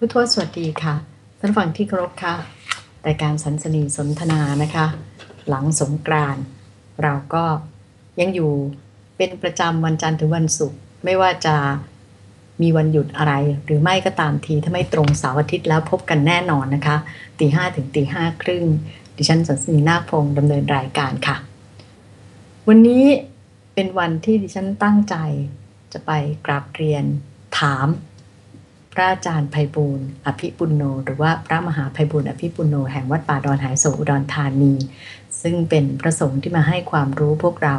ผู้ทวสวัสดีค่ะท่านฝั่งที่เคารพค่ะรายการสันสนีสนทนานะคะ หลังสงกรานเราก็ยังอยู่เป็นประจำวันจันทร์ถึงวันศุกร์ไม่ว่าจะมีวันหยุดอะไร หรือไม่ก็ตามทีถ้าไม่ตรงเสาร์อาทิตย์แล้วพบกันแน่นอนนะคะตีห้ถึงตีห้าครึ่งดิฉันสันสนีนาคพงศ์ดำเนินรายการค่ะ วันนี้เป็นวันที่ดิฉันตั้งใจจะไปกราบเรียนถาม พระอาจารย์ไพบูลอภิปุโน หรือว่าพระมหาไพบูลอภิปุโนแห่งวัดป่าดอนหายโศอุดรธานี ซึ่งเป็นพระสงฆ์ที่มาให้ความรู้พวกเรา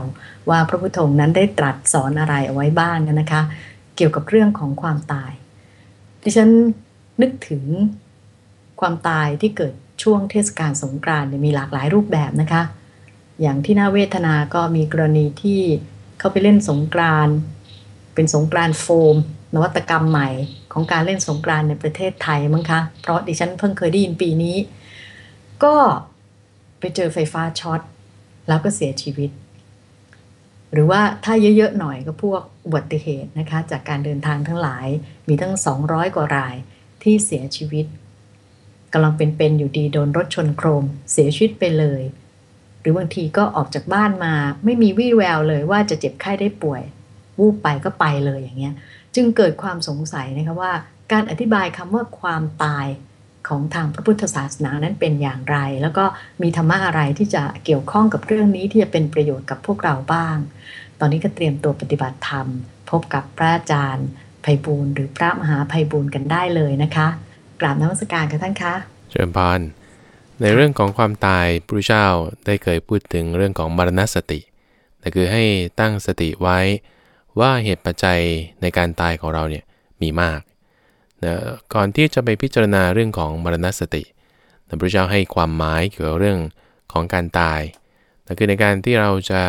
ว่าพระพุทโธนั้นได้ตรัสสอนอะไรเอาไว้บ้างนะคะ เกี่ยวกับเรื่องของความตาย ดิฉันนึกถึงความตายที่เกิดช่วงเทศกาลสงกรานต์มีหลากหลายรูปแบบนะคะ อย่างที่น่าเวทนาก็มีกรณีที่เขาไปเล่นสงกรานต์เป็นสงกรานต์โฟม นวัตกรรมใหม่ของการเล่นสงกรานในประเทศไทยมั้งคะ เพราะดิฉันเพิ่งเคยได้ยินปีนี้ ก็ไปเจอไฟฟ้าช็อตแล้วก็เสียชีวิต หรือว่าถ้าเยอะๆหน่อยก็พวกอุบัติเหตุนะคะ จากการเดินทางทั้งหลายมีทั้ง 200 กว่ารายที่เสียชีวิตกำลังเป็นๆอยู่ดีโดนรถชนโครม เสียชีวิตไปเลย หรือบางทีก็ออกจากบ้านมา ไม่มีวี่แววเลยว่าจะเจ็บไข้ได้ป่วย วูบไปก็ไปเลยอย่างเงี้ย จึงเกิดความสงสัยนะคะว่า การอธิบายคำว่าความตายของทางพระพุทธศาสนานั้นเป็นอย่างไร แล้วก็มีธรรมะอะไรที่จะเกี่ยวข้องกับเรื่องนี้ที่จะเป็นประโยชน์กับพวกเราบ้าง ตอนนี้ก็เตรียมตัวปฏิบัติธรรม พบกับพระอาจารย์ไพบูลหรือพระมหาไพบูลกันได้เลยนะคะ กราบนมัสการกันท่านคะเชิญพานในเรื่องของความตายพระเจ้าได้เคยพูดถึงเรื่องของมรณสตินั่คือให้ตั้งสติไว้ ว่าเหตุปัจจัยในการตายของเราเนี่ยมีมากนะก่อนที่จะไปพิจารณาเรื่องของมรณสติพระพุทธเจ้าให้ความหมายเกี่ยวกับเรื่องของการตายนั่นคือในการที่เราจะ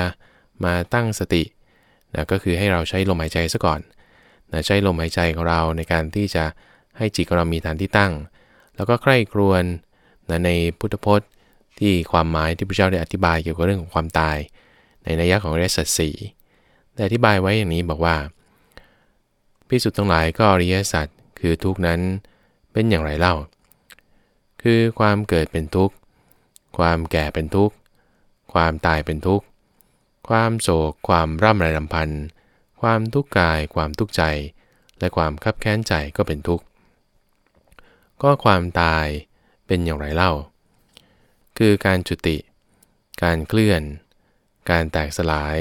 มาตั้งสตินะก็คือให้เราใช้ลมหายใจซะก่อนนะใช้ลมหายใจของเราในการที่จะให้จิตของเรามีฐานที่ตั้ง แล้วก็ใคร่ครวญนะในพุทธพจน์ที่ความหมายที่พระเจ้าได้อธิบายเกี่ยวกับเรื่องของความตาย ในนัยยะของเรสัตสี ได้อธิบายไว้อย่างนี้บอกว่าพิสุทธ์ทั้งหลายก็อริยสัจคือทุกนั้นเป็นอย่างไรเล่า คือความเกิดเป็นทุกข์ ความแก่เป็นทุกข์ ความตายเป็นทุกข์ ความโศก ความร่ำไรลำพันธ์ความทุกข์กาย ความทุกข์ใจ และความคับแค้นใจก็เป็นทุกข์ ก็ความตายเป็นอย่างไรเล่า คือการจุติ การเคลื่อน การแตกสลาย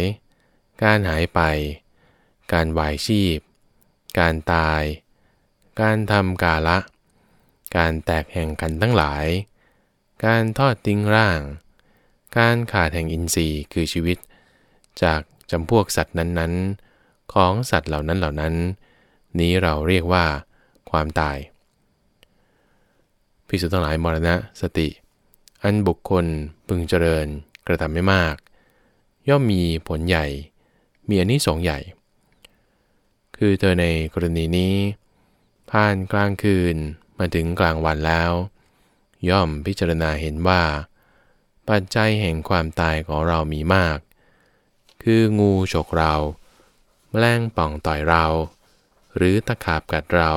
การหายไป การวายชีพ การตาย การทำกาละ การแตกแห่งกันทั้งหลาย การทอดทิ้งร่าง การขาดแห่งอินทรีย์คือชีวิต จากจำพวกสัตว์นั้นๆ ของสัตว์เหล่านั้นเหล่านั้น นี้เราเรียกว่า ความตายพิสุทั้งหลายมรณะสติ อันบุคคลพึงเจริญกระทำไม่มาก ย่อมมีผลใหญ่ มีอันนี้สองใหญ่ คือเธอในกรณีนี้ ผ่านกลางคืนมาถึงกลางวันแล้ว ย่อมพิจารณาเห็นว่า ปัจจัยแห่งความตายของเรามีมาก คืองูฉกเรา แมลงป่องต่อยเรา หรือตะขาบกัดเรา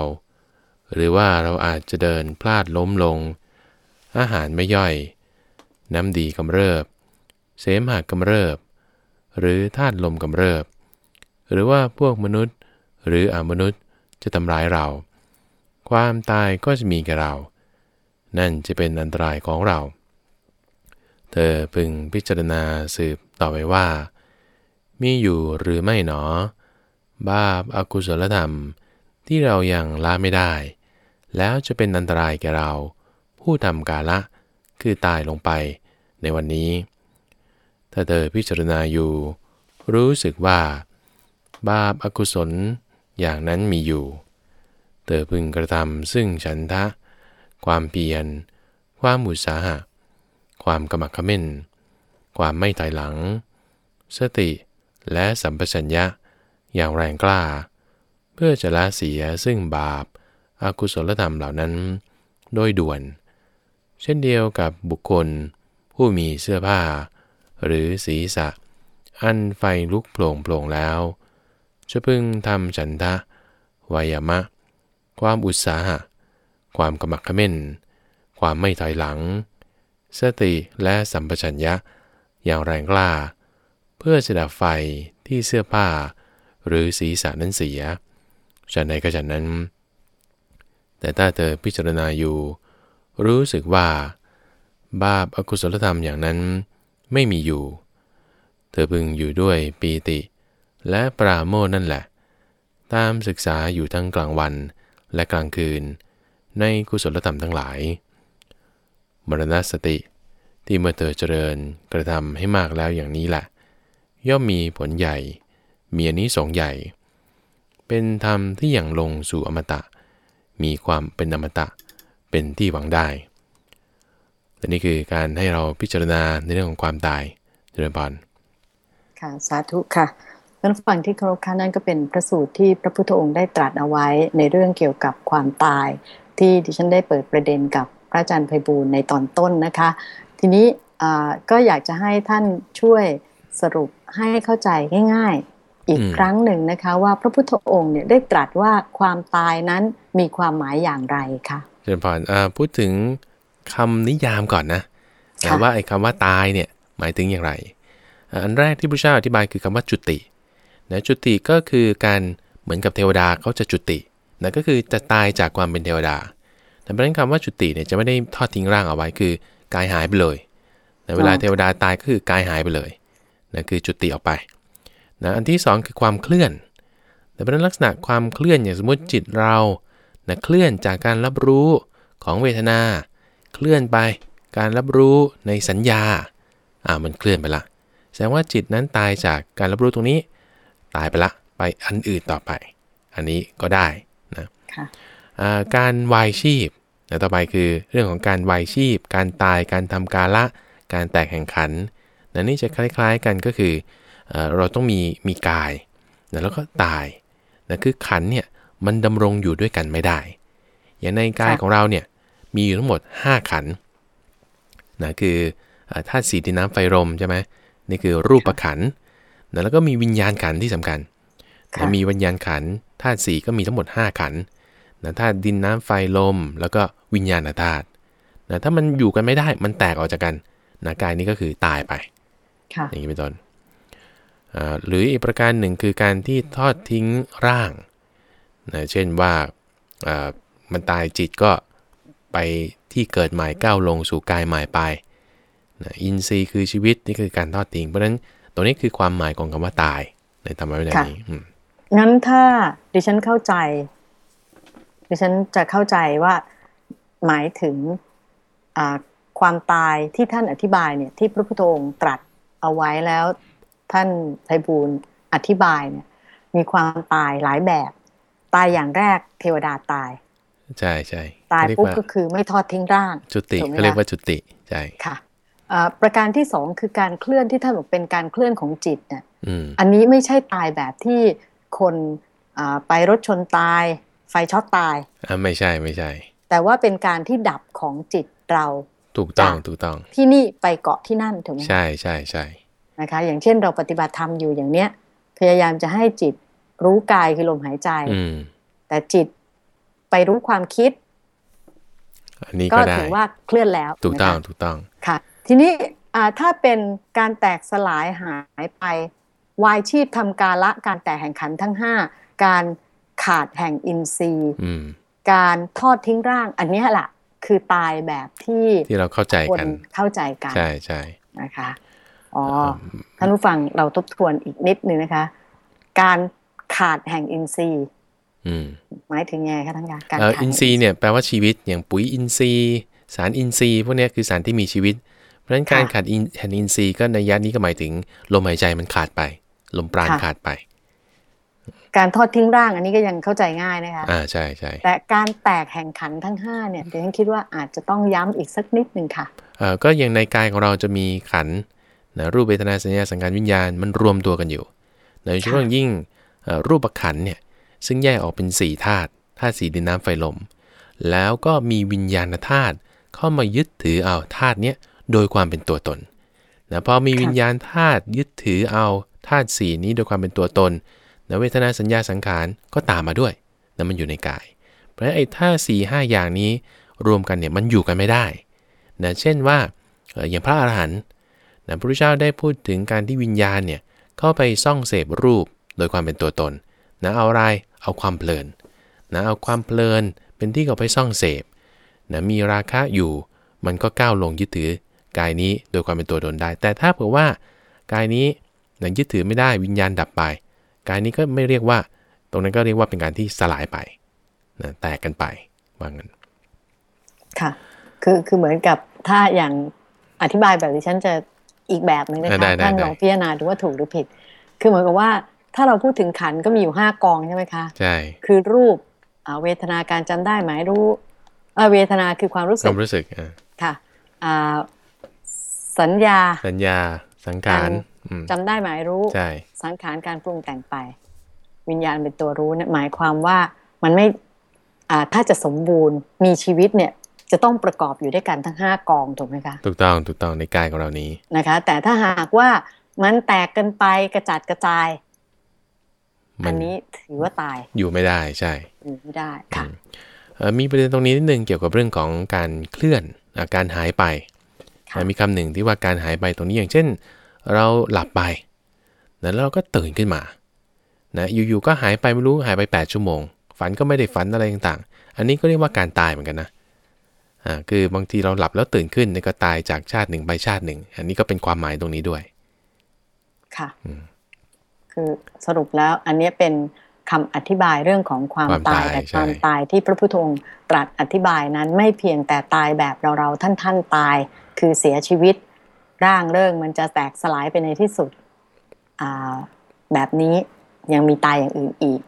หรือว่าเราอาจจะเดินพลาดล้มลง อาหารไม่ย่อย น้ำดีกำเริบ เสมหะกำเริบ หรือธาตุลมกำเริบ หรือว่าพวกมนุษย์หรืออมนุษย์จะทำร้ายเรา ความตายก็จะมีแก่เรา นั่นจะเป็นอันตรายของเรา เธอพึงพิจารณาสืบต่อไปว่า มีอยู่หรือไม่หนอ บาปอากุศลธรรมที่เรายัางละไม่ได้ แล้วจะเป็นอันตรายแก่เรา ผู้ทำกาละคือตายลงไปในวันนี้ ถ้าเธอพิจารณาอยู่ รู้สึกว่า บาปอากุศลอย่างนั้นมีอยู่ เธอพึงกระทำซึ่งฉันทะ ความเพียร ความมุสาหะ ความกรรมขม้น ความไม่ถอยหลัง สติและสัมปชัญญะ อย่างแรงกล้า เพื่อจะละเสียซึ่งบาปอากุศลธรรมเหล่านั้น โดยด่วน เช่นเดียวกับบุคคลผู้มีเสื้อผ้า หรือศีรษะ อันไฟลุกโผล่โผล่แล้ว จะพึงทำฉันทะ วายมะ ความอุตสาหะ ความกมักเขม้น ความไม่ถอยหลัง สติและสัมปชัญญะ อย่างแรงกล้า เพื่อจะดับไฟที่เสื้อผ้า หรือศีรษะนั้นเสียฉันใดก็ฉันนั้น แต่ถ้าเธอพิจารณาอยู่ รู้สึกว่า บาปอากุศลธรรมอย่างนั้น ไม่มีอยู่ เธอพึงอยู่ด้วยปีติ และปราโมทนั่นแหละ ตามศึกษาอยู่ทั้งกลางวันและกลางคืน ในกุศลธรรมทั้งหลาย มรณสติที่เมื่อเธอเจริญกระทำให้มากแล้วอย่างนี้แหละย่อมมีผลใหญ่ มีอันนี้สงใหญ่ เป็นธรรมที่อย่างลงสู่อมตะ มีความเป็นอมตะ เป็นที่หวังได้ และนี่คือการให้เราพิจารณาในเรื่องของความตายเจริญพรค่ะสาธุค่ะท่านฟังที่เคารพค่ะนั่นก็เป็นพระสูตรที่พระพุทธองค์ได้ตรัสเอาไว้ในเรื่องเกี่ยวกับความตาย ที่ดิฉันได้เปิดประเด็นกับพระอาจารย์ไพบูลย์ในตอนต้นนะคะ ทีนี้อ่าก็อยากจะให้ท่านช่วยสรุปให้เข้าใจง่ายๆ อีกอืมครั้งหนึ่งนะคะว่าพระพุทธองค์เนี่ยได้ตรัสว่าความตายนั้นมีความหมายอย่างไรคะเจริญพรอ่าพูดถึง คำนิยามก่อนนะค่ะแต่ว่าไอ้คำว่าตายเนี่ยหมายถึงอย่างไรอ่าอันแรกที่พระเจ้าอธิบายคือคำว่าจุตินะจุติก็คือการเหมือนกับเทวดาเขาจะจุตินะก็คือจะตายจากความเป็นเทวดาแต่เพราะฉะนั้นคำว่าจุติเนี่ยจะไม่ได้ทอดทิ้งร่างเอาไว้คือกายหายไปเลยนะเวลาเทวดาตายก็คือกายหายไปเลยนะคือจุติออกไปนะอันที่สองคือความเคลื่อน แต่เพราะฉะนั้นลักษณะความเคลื่อนอย่างสมมติจิตเรานะเคลื่อนจากการรับรู้ของเวทนา เคลื่อนไป การรับรู้ในสัญญาอ่ามันเคลื่อนไปละ แสดงว่าจิตนั้นตายจากการรับรู้ตรงนี้ ตายไปละ ไปอันอื่นต่อไป อันนี้ก็ได้นะค่ะอ่าการวายชีพนะต่อไปคือเรื่องของการวายชีพ การตาย การทำกาละ การแตกแห่งขันนะนี่จะคล้ายๆกันก็คือเออเราต้องมีมีกายนะแล้วก็ตายนะคือขันเนี่ยมันดำรงอยู่ด้วยกันไม่ได้ อย่างในกายค่ะของเราเนี่ย มีอยู่ทั้งหมด 5 ขันธ์นะคือเอ่อธาตุสีดินน้ำไฟลมใช่ไหมนี่คือรูปประขันธ์นะแล้วก็มีวิญญาณขันธ์ที่สำคัญค่ะนะมีวิญญาณขันธ์ธาตุสีก็มีทั้งหมด 5 ขันธ์นะธาตุดินน้ำไฟลม แล้วก็วิญญาณธาตุนะถ้ามันอยู่กันไม่ได้มันแตกออกจากกันนะกายนี้ก็คือตายไปค่ะอย่างนี้เป็นต้นอ่าหรืออีกประการหนึ่งคือการที่ทอดทิ้งร่างนะเช่นว่าอ่ามันตายจิตก็ ไปที่เกิดใหม่ก้าวลงสู่กายใหม่ไปนะอินทรีย์คือชีวิตนี่คือการทอดทิ้งเพราะฉะนั้นตรงนี้คือความหมายของคำว่าตายในธรรมะวินัยนี้อืมงั้นถ้าดิฉันเข้าใจ ดิฉันจะเข้าใจว่าหมายถึงอ่าความตายที่ท่านอธิบายเนี่ยที่พระพุทธองค์ตรัสเอาไว้แล้วท่านไพบูลย์อธิบายเนี่ยมีความตายหลายแบบ ตายอย่างแรกเทวดาตาย ใช่ใช่ตายเขเรีปุ๊บว่าก็คือไม่ทอดทิ้งร่าง จุติถูกไหมเขาเรียกคะว่าจุติใช่ค่ะอ่าประการที่สองคือการเคลื่อนที่ท่านบอกเป็นการเคลื่อนของจิตเนี่ยอืมอันนี้ไม่ใช่ตายแบบที่คนอ่าไปรถชนตายไฟช็อตตายอ่าไม่ใช่ไม่ใช่ แต่ว่าเป็นการที่ดับของจิตเราถูกต้องจ้ะถูกต้อง ที่นี่ไปเกาะที่นั่นถูกไหมคะใช่ใช่ใช่นะคะ อย่างเช่นเราปฏิบัติธรรมอยู่อย่างเนี้ย พยายามจะให้จิตรู้กายคือลมหายใจอืมแต่จิต ไปรู้ความคิด อันนี้ก็ก็ได้ถือว่าเคลื่อนแล้ว ถูกต้องนะคะถูกต้องค่ะ ทีนี้อ่าถ้าเป็นการแตกสลายหายไป วายชีพทำกาละการแตกแห่งขันธ์ทั้งห้าการขาดแห่งอินทรีย์อืมการทอดทิ้งร่าง อันเนี้ยแหละคือตายแบบที่ที่เราเข้าใจคนกันเข้าใจกันใช่ใช่นะคะอ๋อท่านผู้ฟังเราทบทวนอีกนิดนึงนะคะ การขาดแห่งอินทรีย์อืม หมายถึงยังไงคะท่านคะการเอ่อขาดอินทรีย์เนี่ยแปลว่าชีวิตอย่างปุ๋ยอินทรีย์ สารอินทรีย์พวกเนี้ยคือสารที่มีชีวิต เพราะฉะนั้นการขาดอินแห่งอินทรีย์ก็ในยะนี้ก็หมายถึงลมหายใจมันขาดไป ลมปราณขาดไป การทอดทิ้งร่างอันนี้ก็ยังเข้าใจง่ายนะคะอ่าใช่ใช่แต่การแตกแห่งขันธ์ทั้งห้าเนี่ยเดี๋ยวฉันคิดว่าอาจจะต้องย้ำอีกสักนิดหนึ่งค่ะเอ่อก็อย่างในกายของเราจะมีขันธ์นะรูปเวทนาสัญญาสังการวิญญาณมันรวมตัวกันอยู่โดยเฉพาะอย่างยิ่งเอ่อรูปขันธ์เนี่ย ซึ่งแยกออกเป็นสี่ธาตุธาตุสีดินน้ำไฟลม แล้วก็มีวิญญาณธาตุเข้ามายึดถือเอาธาตุเนี้ยโดยความเป็นตัวตนนะพอมีวิญญาณธาตุยึดถือเอาธาตุสีนี้โดยความเป็นตัวตนนะเวทนาสัญญาสังขารก็ตามมาด้วยนะมันอยู่ในกาย เพราะฉะนั้นไอ้ถ้า4ีหอย่างนี้รวมกันเนี่ยมันอยู่กันไม่ได้นะเช่นว่าเอ่ออย่างพระอรหันต์นะพระพุทธเจ้าได้พูดถึงการที่วิญญาณเนี่ยเข้าไปซ่องเสพรูปโดยความเป็นตัวตนนะเอาอะไร เอาความเพลินนะเอาความเพลินเป็นที่เขาไปซ่องเสพนะมีราคะอยู่มันก็ก้าวลงยึดถือกายนี้โดยความเป็นตัวตนได้ แต่ถ้าเผื่อว่ากายนี้นะยึดถือไม่ได้วิญญาณดับไป กายนี้ก็ไม่เรียกว่า ตรงนั้นก็เรียกว่าเป็นการที่สลายไปนะแตกกันไปว่างั้นค่ะคือคือเหมือนกับถ้าอย่างอธิบายแบบที่ฉันจะอีกแบบหนึงนะได้คะได้ท่านได้ลองพิจารณาดูว่าถูกหรือผิด คือเหมือนกับว่า ถ้าเราพูดถึงขันธ์ก็มีอยู่ห้ากองใช่ไหมคะใช่คือรูปอ่าเวทนาการจำได้หมายรู้เอ่อเวทนาคือความรู้คสึวากมรู้สึกอะค่ะอ่าสัญญาสัญญา สังขารอืมจำได้หมายรู้ใช่สังขารการปรุงแต่งไป วิญญาณเป็นตัวรู้เนี่ยหมายความว่ามันไม่อ่าถ้าจะสมบูรณ์มีชีวิตเนี่ยจะต้องประกอบอยู่ด้วยกันทั้งห้ากองถูกไหมคะถูกต้องถูกต้องในกายของเรานี้นะคะ แต่ถ้าหากว่ามันแตกกันไปกระจัดกระจายมั อันนนี้ถือว่าตาย อยู่ไม่ได้ใช่อยู่ไม่ได้ค่ะเอ่อมีประเด็นตรงนี้นิดนึงเกี่ยวกับเรื่องของการเคลื่อนอาการหายไปค่ะนะมีคำหนึ่งที่ว่าการหายไปตรงนี้อย่างเช่น เราหลับไปนะแล้วเราก็ตื่นขึ้นมานะอยู่ๆก็หายไปไม่รู้หายไป 8 ชั่วโมง ฝันก็ไม่ได้ฝันอะไรต่างๆ อันนี้ก็เรียกว่าการตายเหมือนกันนะอ่าคือบางทีเราหลับแล้วตื่นขึ้นเนี่ยก็ตายจากชาติหนึ่งไปชาติหนึ่ง อันนี้ก็เป็นความหมายตรงนี้ด้วย ค่ะอืม คือสรุปแล้วอันนี้เป็นคำอธิบายเรื่องของความความตาตายยแต่ใช่ความตายที่พระพุทธองค์ตรัสอธิบายนั้นไม่เพียงแต่ตายแบบเราเราท่านท่านๆตาย คือเสียชีวิต ร่างเริ่งมันจะแตกสลายไปในที่สุดอ่าแบบนี้ยังมีตายอย่างอื่นอีก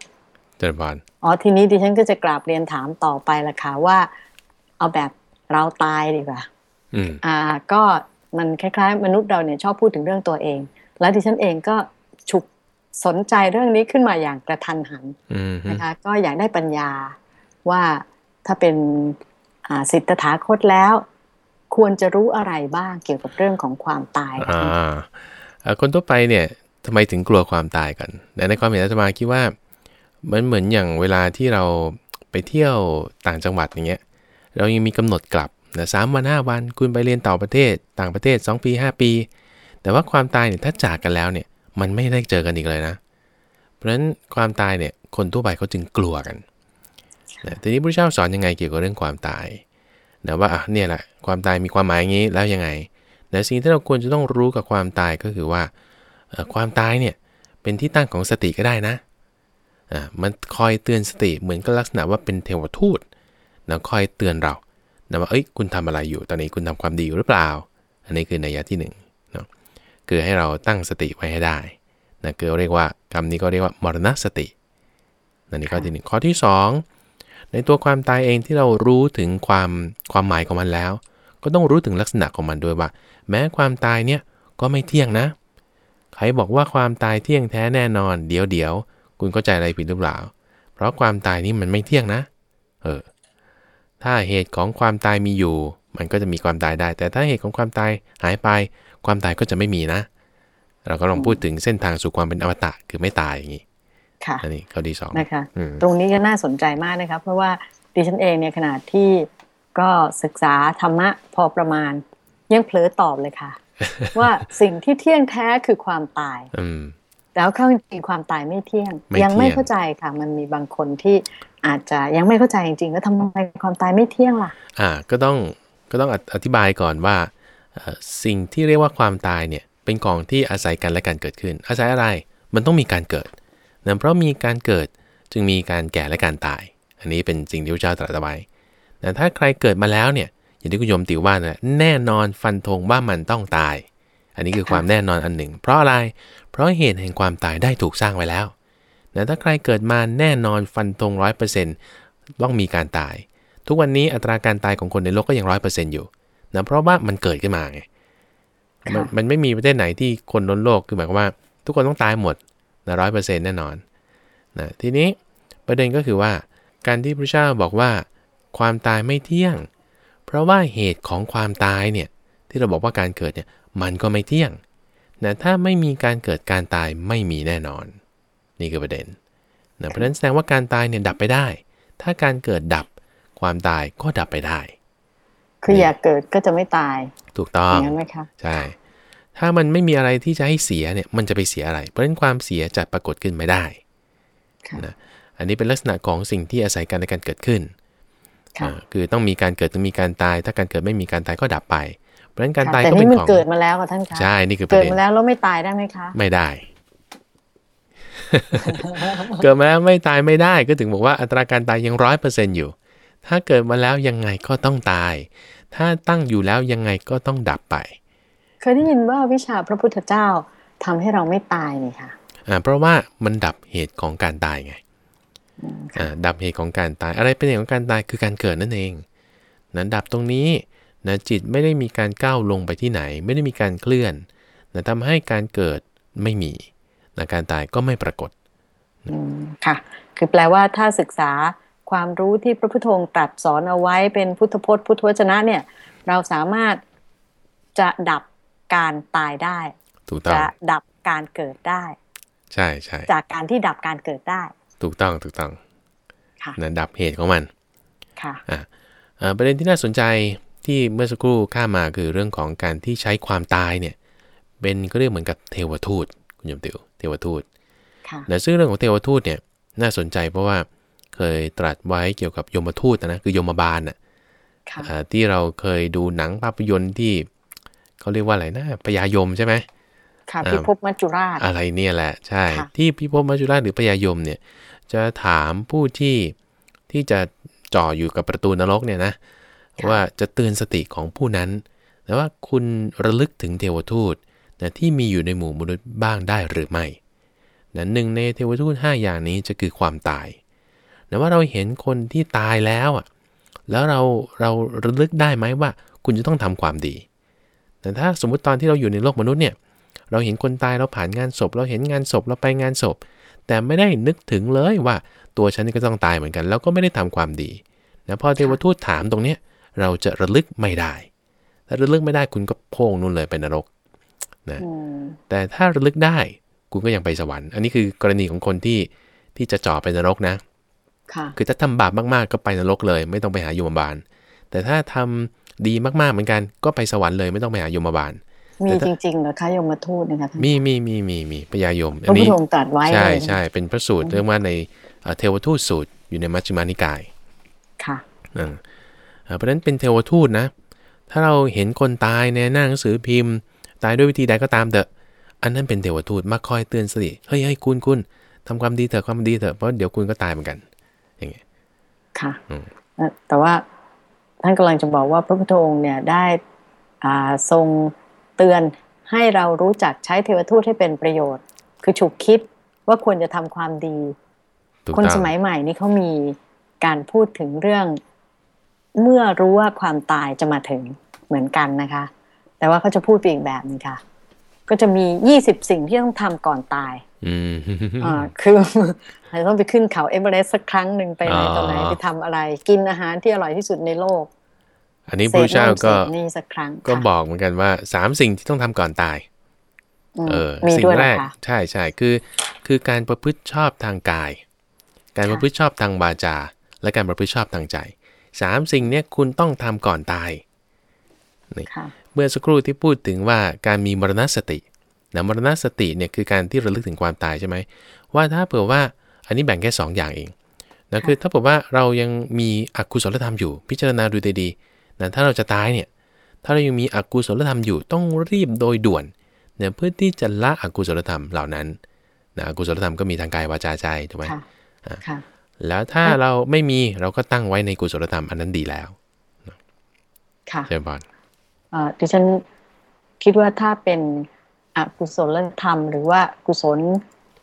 เจริญพรอ๋อทีนี้ดิฉันก็จะกราบเรียนถามต่อไปละค่ะว่า เอาแบบเราตายดีกว่าอืมอ่า ก็มันคล้ายๆ มนุษย์เราเนี่ยชอบพูดถึงเรื่องตัวเอง แล้วดิฉันเองก็ฉุก สนใจเรื่องนี้ขึ้นมาอย่างกระทันหันอืมฮึนะคะก็อยากได้ปัญญาว่าถ้าเป็นอ่าสิทธถาคตแล้ว ควรจะรู้อะไรบ้างเกี่ยวกับเรื่องของความตายอ่าเอ่อคนทั่วไปเนี่ยทำไมถึงกลัวความตายกันแต่ในความเห็นอาตมาคิดว่ามันเหมือนอย่างเวลาที่เราไปเที่ยวต่างจังหวัดอย่างเงี้ย เรายังมีกำหนดกลับนะสามวันห้าวันคุณไปเรียนต่างประเทศ ต่างประเทศ 2 ปี 5 ปี แต่ว่าความตายเนี่ยถ้าจากกันแล้วเนี่ย มันไม่ได้เจอกันอีกเลยนะ เพราะฉะนั้นความตายเนี่ยคนทั่วไปเขาจึงกลัวกันนะทีนี้พระเจ้าสอนยังไงเกี่ยวกับเรื่องความตายนะว่าอะเนี่ยแหละความตายมีความหมายอย่างนี้แล้วยังไงแต่สิ่งที่เราควรจะต้องรู้กับความตายก็คือว่าความตายเนี่ยเป็นที่ตั้งของสติก็ได้นะอ่ามันคอยเตือนสติเหมือนกับลักษณะว่าเป็นเทวทูตนะคอยเตือนเรานะว่าเอ้ยคุณทำอะไรอยู่ ตอนนี้คุณทำความดีอยู่หรือเปล่า อันนี้คือนัยยะที่หนึ่ง คือให้เราตั้งสติไว้ให้ได้นะคือเรียกว่ากรรมนี้ก็เรียกว่ามรณสตินั่นนี่ข้อที่หนึ่งข้อที่สองในตัวความตายเองที่เรารู้ถึงความความหมายของมันแล้ว ก็ต้องรู้ถึงลักษณะของมันด้วยว่า แม้ความตายเนี่ยก็ไม่เที่ยงนะ ใครบอกว่าความตายเที่ยงแท้แน่นอนเดี๋ยวเดี๋ยวคุณเข้าใจอะไรผิดหรือเปล่า เพราะความตายนี้มันไม่เที่ยงนะ เออ ถ้าเหตุของความตายมีอยู่ มันก็จะมีความตายได้ แต่ถ้าเหตุของความตายหายไป ความตายก็จะไม่มีนะ เราก็ลองพูดถึงเส้นทางสู่ความเป็นอมตะคือไม่ตายอย่างนี้ค่ะอันนี้ข้อที่สองนะคะอืมตรงนี้ก็น่าสนใจมากนะคะเพราะว่าดิฉันเองเนี่ยขณะที่ก็ศึกษาธรรมะพอประมาณ ยังเผลอตอบเลยค่ะ ว่าสิ่งที่เที่ยงแท้คือความตายอืมแล้วเข้าจริงๆความตายไม่เที่ยงไม่ยังไม่เที่ยงเข้าใจค่ะ มันมีบางคนที่อาจจะยังไม่เข้าใจจริงๆว่าทำไมความตายไม่เที่ยงล่ะ อ่า ก็ต้องก็ต้องออธิบายก่อนว่าเอ่อ สิ่งที่เรียกว่าความตายเนี่ยเป็นของที่อาศัยกันและการเกิดขึ้น อาศัยอะไรมันต้องมีการเกิดเนื่องเพราะมีการเกิดจึงมีการแก่และการตาย อันนี้เป็นสิ่งที่พระเจ้าตรัสไว้แต่ถ้าใครเกิดมาแล้วเนี่ยอย่างที่คุณโยมติวว่านะแน่นอนฟันธงว่ามันต้องตาย อันนี้คือความแน่นอนอันหนึ่ง เพราะอะไร เพราะเหตุแห่งความตายได้ถูกสร้างไว้แล้วแต่ถ้าใครเกิดมาแน่นอนฟันธงร้อยเปอร์เซ็นต์ต้องมีการตาย ทุกวันนี้อัตราการตายของคนในโลกก็ยังร้อยเปอร์เซ็นต์อยู่ นะเพราะว่ามันเกิดขึ้นมาไงมันค่ะมันไม่มีประเทศไหนที่คนล้นโลกคือหมายความว่า ทุกคนต้องตายหมดนะร้อยเปอร์เซ็นต์แน่นอนนะทีนี้ประเด็นก็คือว่า การที่พระเจ้าบอกว่า ความตายไม่เที่ยง เพราะว่าเหตุของความตายเนี่ยที่เราบอกว่าการเกิดเนี่ยมันก็ไม่เที่ยงนะถ้าไม่มีการเกิดการตายไม่มีแน่นอน นี่คือประเด็นนะเพราะฉะนั้นแสดงว่าการตายเนี่ยดับไปได้ ถ้าการเกิดดับความตายก็ดับไปได้ คืออยากเกิดก็จะไม่ตาย ถูกต้อองย่างนั้นไหมคะใช่ ถ้ามันไม่มีอะไรที่จะให้เสียเนี่ย มันจะไปเสียอะไร เพราะฉะนั้นความเสียจะปรากฏขึ้นไม่ได้ค่ะนะอันนี้เป็นลักษณะของสิ่งที่อาศัยกันในการเกิดขึ้นค่ะอ่าคือต้องมีการเกิดต้องมีการตาย ถ้าการเกิดไม่มีการตายก็ดับไป เพราะฉะนั้นการค่ะตายแต่ก็เป็นี่นมันของเกิดมาแล้วค่ะท่านคะใช่นี่คือประเกิดเด็นมาแล้วแล้วไม่ตายได้ไหมคะ ไม่ได้ เกิดมาแล้วไม่ตายไม่ได้ก็ถึงบอกว่าอัตราการตายยังร้อยเปอร์เซ็นอยู่ ถ้าเกิดมาแล้วยังไงก็ต้องตาย ถ้าตั้งอยู่แล้วยังไงก็ต้องดับไป เคยได้ยินว่าวิชาพระพุทธเจ้าทำให้เราไม่ตายนี่ค่ะอ่าเพราะว่ามันดับเหตุของการตายไงอืมอ่าดับเหตุของการตาย อะไรเป็นเหตุของการตายคือการเกิดนั่นเองนะดับตรงนี้นะจิตไม่ได้มีการก้าวลงไปที่ไหน ไม่ได้มีการเคลื่อนนะทำให้การเกิดไม่มีนะการตายก็ไม่ปรากฏอืมค่ะ คือแปลว่าถ้าศึกษา ความรู้ที่พระพุทธองค์ตรัสสอนเอาไว้เป็นพุทธพจน์พุทธวจนะเนี่ย เราสามารถจะดับการตายได้ถูกต้องจะดับการเกิดได้ ใช่ใช่จากการที่ดับการเกิดได้ ถูกต้องถูกต้องค่ะนะดับเหตุของมันค่ะอ่าประเด็นที่น่าสนใจที่เมื่อสักครู่ข้ามมาคือเรื่องของการที่ใช้ความตายเนี่ย เป็นก็เรียกเหมือนกับเทวทูตคุณโยมติวเทวทูตค่ะนะซึ่งเรื่องของเทวทูตเนี่ยน่าสนใจเพราะว่า เคยตรัสไว้เกี่ยวกับยมทูตนะนะคือยมบาลน่ะค่ะอ่าที่เราเคยดูหนังภาพยนตร์ที่เขาเรียกว่าอะไรนะพญายมใช่ไหมค่ะอ่าพิภพมัจจุราชอะไรเนี่ยแหละใช่ค่ะที่พิภพมัจจุราชหรือพญายมเนี่ย จะถามผู้ที่ที่จะจ่ออยู่กับประตูนรกเนี่ยนะว่าจะเตือนสติของผู้นั้นแต่ว่าคุณระลึกถึงเทวทูตนะที่มีอยู่ในหมู่มนุษย์บ้างได้หรือไม่นะหนึ่งในเทวทูต5อย่างนี้จะคือความตาย นะว่าเราเห็นคนที่ตายแล้วอะแล้วเราเราระลึกได้ไหมว่า คุณจะต้องทำความดี แต่ถ้าสมมุติตอนที่เราอยู่ในโลกมนุษย์เนี่ยเราเห็นคนตายเราผ่านงานศพ เราเห็นงานศพเราไปงานศพ แต่ไม่ได้นึกถึงเลยว่าตัวฉันนี่ก็ต้องตายเหมือนกัน แล้วก็ไม่ได้ทำความดีนะพอเทวทูตถามตรงเนี้ยเราจะระลึกไม่ได้ ถ้าระลึกไม่ได้คุณก็โพ่งนู่นเลยไปนรกนะอืมแต่ถ้าระลึกได้คุณก็ยังไปสวรรค์ อันนี้คือกรณีของคนที่ที่จะจ่อไปนรกนะ ค่ะคือถ้าทำบาปมากๆก็ไปนรกเลย ไม่ต้องไปหายมบาล แต่ถ้าทำดีมากๆเหมือนกัน ก็ไปสวรรค์เลยไม่ต้องไปหายมบาลมีแต่ถ้าจริงๆเหรอคะยมทูตนะคะท่านมีมีมีมีมีพญายมพระพุทธองค์ตรัสไว้ใช่เลยนะใช่เป็นพระสูตรเรียกว่าในเอ่อเทวทูตสูตรอยู่ในมัชฌิมานิกายค่ะอ่าเอ่อเพราะฉะนั้นเป็นเทวทูตนะ ถ้าเราเห็นคนตายในหน้าหนังสือพิมพ์ ตายด้วยวิธีใดก็ตามเถอะ อันนั้นเป็นเทวทูตมาคอยเตือนสติเฮ้ยเฮ้ยคุณคุณทำความดีเถอะความดีเถอะเพราะเดี๋ยวคุณก็ตายเหมือนกัน อย่างเงี้ยค่ะอืมเอ่อแต่ว่าท่านกำลังจะบอกว่าพระพุทธองค์เนี่ยได้อ่าทรงเตือนให้เรารู้จักใช้เทวทูตให้เป็นประโยชน์ คือฉุกคิดว่าควรจะทำความดีถูกคนต้องสมัยใหม่นี่เขามีการพูดถึงเรื่อง เมื่อรู้ว่าความตายจะมาถึงเหมือนกันนะคะ แต่ว่าเขาจะพูดไปอีกแบบหนึงค่ะ ก็จะมี20สิ่งที่ต้องทำก่อนตายอืมอ่าคืออาจจะต้องไปขึ้นเขาเอเวอเรสต์สักครั้งหนึ่งไปไหนอ๋อตอนไหนไปทำอะไร กินอาหารที่อร่อยที่สุดในโลก อันนี้พระพุทธเจ้าก็เสพนู่นเสพนี่สักครั้ง ก็ค่ะบอกเหมือนกันว่าสามสิ่งที่ต้องทำก่อนตายมเออมีสิ่งด้วยแรนะกคะใช่ใช่คือคือการประพฤติชอบทางกาย การค่ะประพฤติชอบทางวาจา และการประพฤติชอบทางใจสามสิ่งเนี้ยคุณต้องทำก่อนตายค่ะ เมื่อสักครู่ที่พูดถึงว่าการมีมรณสตินะมรณสติเนี่ยคือการที่ระลึกถึงความตายใช่ไหมว่าถ้าเผื่อว่าอันนี้แบ่งแค่สองอย่างเองนะค่ะคือถ้าเผื่อว่าเรายังมีอกุศลธรรมอยู่ พิจารณาดูดีๆนะถ้าเราจะตายเนี่ยถ้าเรายังมีอกุศลธรรมอยู่ต้องรีบโดยด่วนเนี่ยเพื่อที่จะละอกุศลธรรมเหล่านั้นนะอกุศลธรรมก็มีทางกายวาจาใจถูกไหมค่ะค่ะแล้วถ้าเราไม่มีเราก็ตั้งไว้ในกุศลธรรมอันนั้นดีแล้วค่ะใช่บอลเอ่อ ดิฉันคิดว่าถ้าเป็นอกุศลธรรม หรือว่ากุศล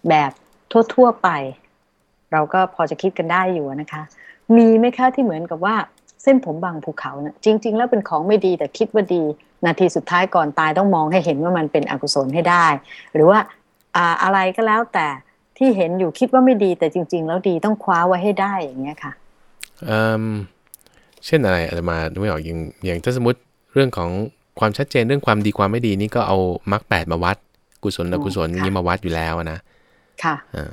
แบบทั่วๆไป เราก็พอจะคิดกันได้อยู่นะคะ มีไหมคะที่เหมือนกับว่าเส้นผมบางภูเขาเนะ่ะจริง ๆ แล้วเป็นของไม่ดีแต่คิดว่าดี นาทีสุดท้ายก่อนตายต้องมองให้เห็นว่ามันเป็นอกุศลให้ได้ หรือว่าอะไรก็แล้วแต่ที่เห็นอยู่คิดว่าไม่ดี แต่จริง ๆ แล้วดีต้องคว้าไว้ให้ได้อย่างเงี้ยค่ะเออเช่นอะไรอาจจะมาดูไม่ออกอย่างอย่างถ้าสมมติ เรื่องของความชัดเจนเรื่องความดีความไม่ดีนี่ก็เอามรรคแปดมาวัด กุศลอกุศลค่ะนี้มาวัดอยู่แล้วนะ ค่ะอ่า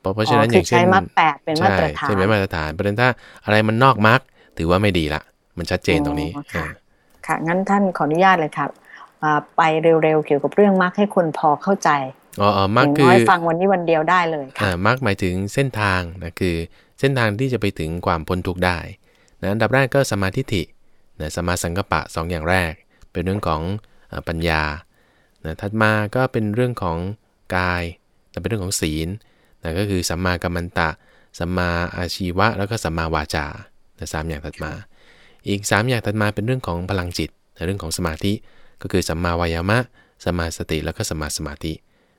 เพราะเพราะฉะนั้นอ๋ออคือย่างเช่นใช้มรรคแปดเป็นมาตรฐานใช่ใช่เป็นมาตรฐานเพราะฉะนั้นถ้าอะไรมันนอกมรรคถือว่าไม่ดีละมันชัดเจนตรงนี้อ๋อค่ะอ่าค่ะ งั้นท่านขออนุญาตเลยครับอ่าไปเร็วๆเกี่ยวกับเรื่องมรรคให้คนพอเข้าใจอ๋ออ๋ออมรรคย่างคืน้ออยฟังวันนี้วันเดียวได้เลยค่ะอ่ามรรคหมายถึงเส้นทางนะคือเส้นทางที่จะไปถึงความพ้นทุกข์ได้นะอันดับแรกก็สมาธิฏฐิ นะสมมาสังกปะสองอย่างแรก เป็นเรื่องของเอ่อปัญญานะถัดมาก็เป็นเรื่องของกายนะเป็นเรื่องของศีลนะก็คือสัมมากัมมันตะ สัมมาอาชีวะ แล้วก็สัมมาวาจานะสามอย่างถัดมา อีก 3 อย่างถัดมาเป็นเรื่องของพลังจิตนะเรื่องของสมาธิ ก็คือสัมมาวายามะ สัมมาสติ แล้วก็สัมมาสมาธิ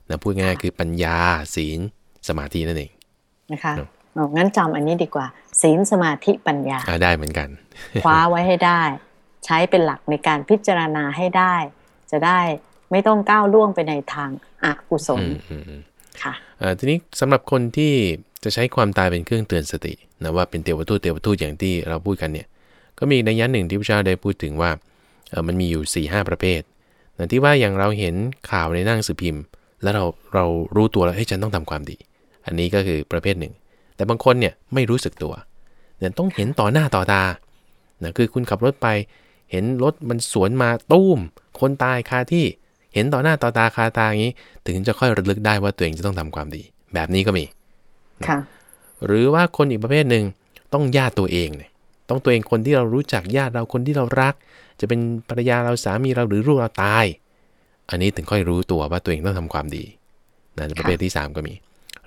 นะพูดง่ายๆคือปัญญา ศีล สมาธินั่นเองนะคะครั บอ๋องั้นจำอันนี้ดีกว่า ศีลสมาธิปัญญาอ่าได้เหมือนกัน คว้าไว้ให้ได้ ใช้เป็นหลักในการพิจารณาให้ได้ จะได้ไม่ต้องก้าวล่วงไปในทางอกุศลอืมอืมอืมค่ะเอ่อทีนี้สำหรับคนที่จะใช้ความตายเป็นเครื่องเตือนสตินะว่าเป็นเทวทูตเทวทูตอย่างที่เราพูดกันเนี่ยก็มีในยยะหนึ่งที่พระเจ้าได้พูดถึงว่าเออมันมีอยู่4ี่ห้าประเภทนะที่ว่าอย่างเราเห็นข่าวในหนั่งสือพิมพ์ แล้วเราเรารู้ตัวแล้วเฮ้ยฉันต้องทำความดี อันนี้ก็คือประเภทหนึ่ง แต่บางคนเนี่ยไม่รู้สึกตัวเนี่ยต้องเห็นต่อหน้าต่อตานะคือคุณขับรถไป เห็นรถมันสวนมาตุ้ม คนตายคาที่เห็นต่อหน้าต่อตาคาตาอย่างนี้ ถึงจะค่อยระลึกได้ว่าตัวเองจะต้องทำความดี แบบนี้ก็มีค่ะหรือว่าคนอีกประเภทหนึ่งต้องญาติตัวเองเนี่ยต้องตัวเองคนที่เรารู้จักญาติเราคนที่เรารัก จะเป็นภรรยาเราสามีเราหรือลูกเราตาย อันนี้ถึงค่อยรู้ตัวว่าตัวเองต้องทำความดีนะประเภทที่ 3 ก็มี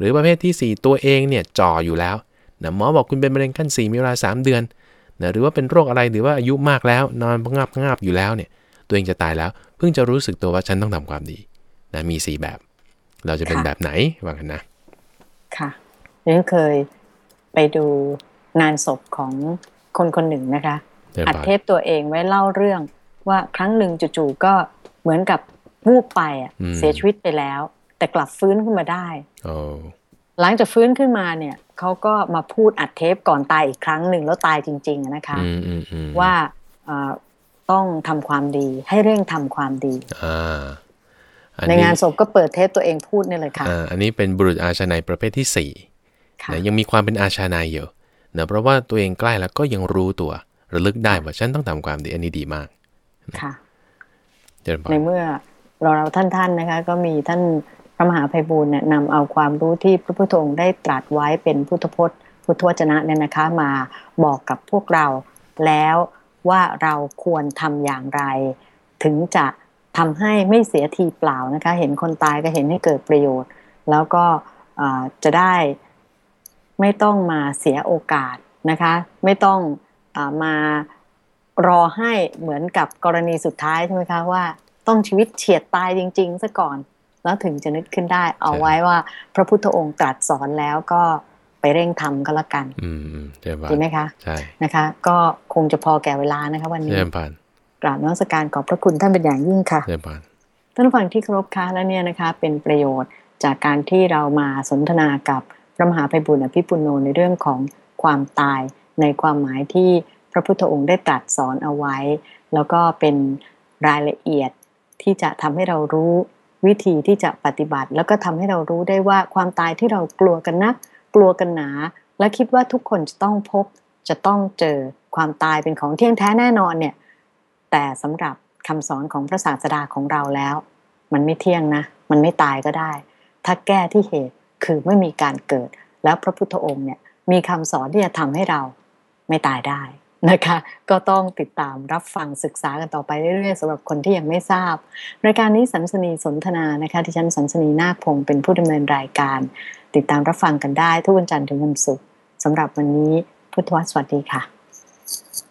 หรือประเภททีสี่ 4 ตัวเองเนี่ยจ่ออยู่แล้วนะหมอบอกคุณเป็นมะเร็งขั้น 4 มีเวลา 3 เดือนนะหรือว่าเป็นโรคอะไรหรือว่าอายุมากแล้ว นอนพะงาบพะงาบอยู่แล้วเนี่ยตัวเองจะตายแล้ว เพิ่งจะรู้สึกตัวว่าฉันต้องทำความดีนะมี 4 แบบ เราจะเป็นค่ะแบบไหนว่ากันนะค่ะเรียนเคยไปดูงานศพของคนคนหนึ่งนะคะเรียบอัดร้อยเทปตัวเองไว้เล่าเรื่องว่าครั้งหนึ่งจู่ๆก็เหมือนกับวูบไปอะอืมเสียชีวิตไปแล้ว แต่กลับฟื้นขึ้นมาได้โอ้หลังจากฟื้นขึ้นมาเนี่ยเขาก็มาพูดอัดเทปก่อนตายอีกครั้งหนึ่งแล้วตายจริงๆอะนะคะอืมอืมอืมว่าเอ่อต้องทำความดี ให้เร่งทำความดีอ่าอัในงานศพก็เปิดเทปตัวเองพูดเนี่ยเลยค่ะอ่าอันนี้เป็นบุรุษอาชนัยประเภทที่4ี่ค่ะนะยังมีความเป็นอาชนัยอยู่นะเพราะว่าตัวเองใกล้แล้วก็ยังรู้ตัวระลึกได้ว่าฉันต้องทำความดีอันนี้ดีมากค่ะเจริญพรในเมื่อเราเราท่านท่านๆนะคะ ก็มีท่านพ ระมหาภัยบูลเนี่ยนำเอาความรู้ที่พระพุทธองค์ได้ตรัสไว้เป็นพุทธพจน์ พุทธวจนะเนี่ยนะคะมาบอกกับพวกเราแล้วว่าเราควรทำอย่างไร ถึงจะทำให้ไม่เสียทีเปล่านะคะ เห็นคนตายก็เห็นให้เกิดประโยชน์ แล้วก็จะได้ไม่ต้องมาเสียโอกาสนะคะ ไม่ต้องอมารอให้เหมือนกับกรณีสุดท้ายใช่ไหมคะว่าต้องชีวิตเฉียดตายจริง ๆซะก่อน แล้วถึงจะนึกขึ้นได้ เอาไว้ว่าพระพุทธองค์ตรัสสอนแล้วก็ไปเร่งทำก็แล้วกันอืมอืมเจริญพรดีไหมคะใช่นะคะ ก็คงจะพอแก่เวลานะคะ วันเจนี้ริญพรกราบนมัสการขอบพระคุณท่านเป็นอย่างยิ่งค่ะเจริญพรท่านผู้ฟังที่เคารพคะและเนี่ยนะคะ เป็นประโยชน์จากการที่เรามาสนทนากับพระมหาภัยบุญอภิปุโนในเรื่องของความตายในความหมายที่พระพุทธองค์ได้ตรัสสอนเอาไว้ แล้วก็เป็นรายละเอียดที่จะทำให้เรารู้ วิธีที่จะปฏิบัติ แล้วก็ทำให้เรารู้ได้ว่าความตายที่เรากลัวกันนัก กลัวกันหนา และคิดว่าทุกคนจะต้องพบ จะต้องเจอความตายเป็นของเที่ยงแท้แน่นอนเนี่ย แต่สำหรับคำสอนของพระศาสดาของเราแล้ว มันไม่เที่ยงนะ มันไม่ตายก็ได้ ถ้าแก้ที่เหตุคือไม่มีการเกิด แล้วพระพุทธองค์เนี่ยมีคำสอนที่จะทำให้เราไม่ตายได้ นะคะ ก็ต้องติดตามรับฟังศึกษากันต่อไปเรื่อยๆสำหรับคนที่ยังไม่ทราบ รายการนี้สันสนีสนทนานะคะที่ฉันสันสนีนาคพงศ์เป็นผู้ดำเนินรายการ ติดตามรับฟังกันได้ทุกวันจันทร์ถึงวันศุกร์สำหรับวันนี้พุทธวสวัสดีค่ะ